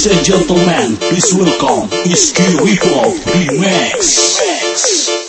Ladies and gentlemen, please welcome Iski Ripple Remix.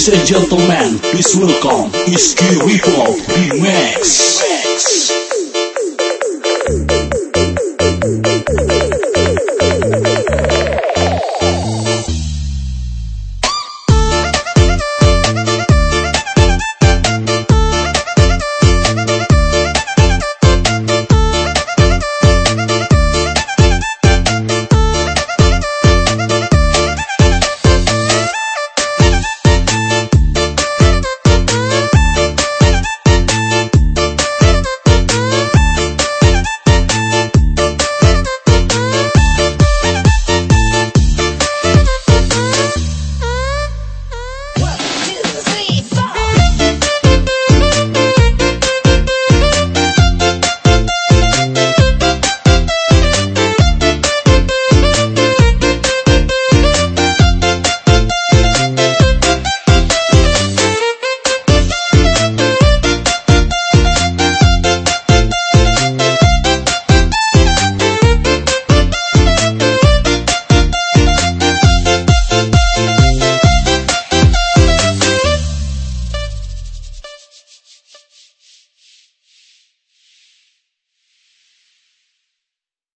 Ladies and gentlemen, please welcome Iski Ripple Remix.